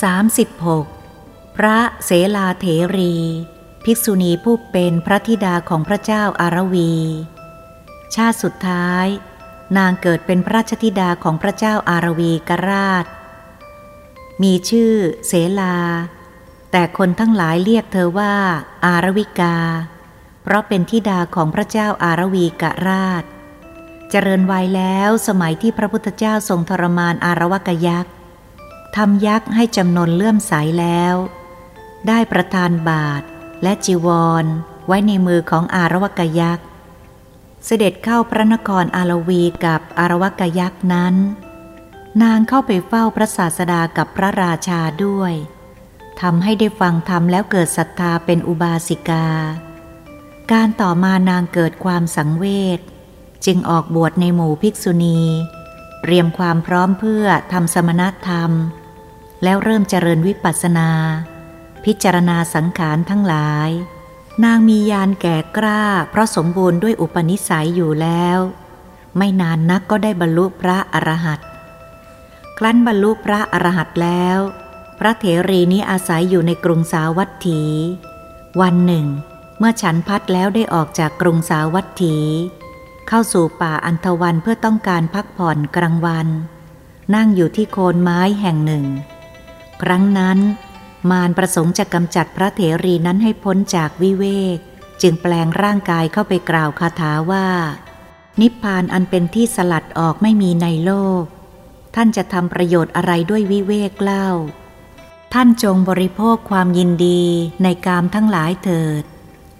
36 พระเสลาเถรี ภิกษุณีผู้เป็นพระธิดาของพระเจ้าอารวี ชาติสุดท้าย นางเกิดเป็นพระราชธิดาของพระเจ้าอารวีกราช มีชื่อเสลา แต่คนทั้งหลายเรียกเธอว่า อารวิกา เพราะเป็นธิดาของพระเจ้าอารวีกราช เจริญวัยแล้วสมัยที่พระพุทธเจ้าทรงทรมานอารวกยักษ์ ทำยักษ์ให้จำนวนเลื่อมใสแล้ว ได้ประทานบาทและจีวร ไว้ในมือของอารวกยักษ์ เสด็จเข้าพระนครอารวีกับอารวกยักษ์นั้น นางเข้าไปเฝ้าพระศาสดากับพระราชาด้วยทำให้ได้ฟังธรรมแล้วเกิดศรัทธาเป็นอุบาสิกา การต่อมานางเกิดความสังเวชจึงออกบวชในหมู่ภิกษุณี เตรียมความพร้อมเพื่อทำสมณธรรม แล้วเริ่มเจริญวิปัสสนา พิจารณาสังขารทั้งหลาย นางมียานแก่กล้า เพราะสมบูรณ์ด้วยอุปนิสัยอยู่แล้ว ไม่นานนักก็ได้บรรลุพระอรหันต์ครั้นบรรลุพระอรหันต์แล้ว พระเถรีนี้อาศัยอยู่ในกรุงสาวัตถี วันหนึ่ง เมื่อฉันพัดแล้วได้ออกจากกรุงสาวัตถี เข้าสู่ป่าอันทวันเพื่อต้องการพักผ่อนกลางวัน นั่งอยู่ที่โคนไม้แห่งหนึ่ง ครั้งนั้น มารประสงค์จะกำจัดพระเถรีนั้นให้พ้นจากวิเวก จึงแปลงร่างกายเข้าไปกล่าวคาถาว่า นิพพานอันเป็นที่สลัดออกไม่มีในโลก ท่านจะทำประโยชน์อะไรด้วยวิเวกเล่า ท่านจงบริโภคความยินดีในกามทั้งหลายเถิด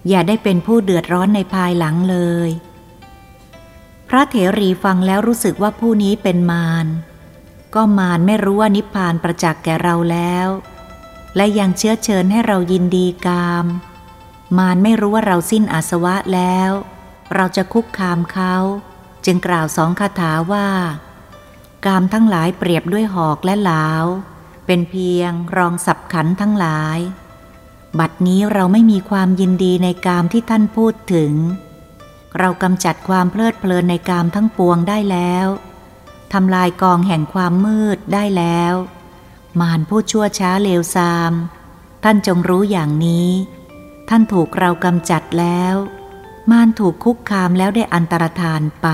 อย่าได้เป็นผู้เดือดร้อนในภายหลังเลย พระเถรีฟังแล้วรู้สึกว่าผู้นี้เป็นมาร ก็มารไม่รู้ว่านิพพานประจักษ์แก่เราแล้ว และยังเชื้อเชิญให้เรายินดีกาม มารไม่รู้ว่าเราสิ้นอาสวะแล้ว เราจะคุกคามเขา จึงกล่าวสองคาถาว่า กามทั้งหลายเปรียบด้วยหอกและหลาว เป็นเพียงรองสับขันทั้งหลาย บัดนี้เราไม่มีความยินดีในกามที่ท่านพูดถึง เรากำจัดความเพลิดเพลินในกามทั้งปวงได้แล้ว ทำลายกองแห่งความมืดได้แล้ว มารผู้ชั่วช้าเลวทราม ท่านจงรู้อย่างนี้ ท่านถูกเรากำจัดแล้ว มารถูกคุกคามแล้วได้อันตรธานไป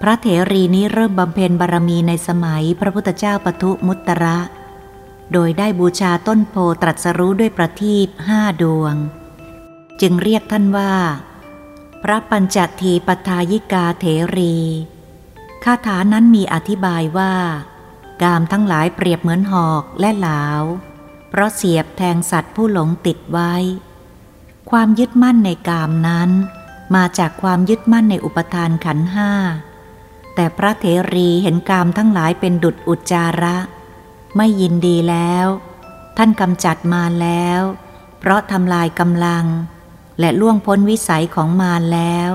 พระเถรีนี้เริ่มบำเพ็ญบารมีในสมัยพระพุทธเจ้าปทุมุตระ โดยได้บูชาต้นโพตรัสรู้ด้วยประทีปห้าดวง จึงเรียกท่านว่า พระปัญจทีปทายิกาเถรี คาถานั้นมีอธิบายว่า กามทั้งหลายเปรียบเหมือนหอกและหลาว เพราะเสียบแทงสัตว์ผู้หลงติดไว้ ความยึดมั่นในกามนั้น มาจากความยึดมั่นในอุปทานขันห้า แต่พระเถรีเห็นกามทั้งหลายเป็นดุจอุจจาระ ไม่ยินดีแล้ว ท่านกำจัดมาแล้ว เพราะทำลายกำลัง และล่วงพ้นวิสัยของมารแล้ว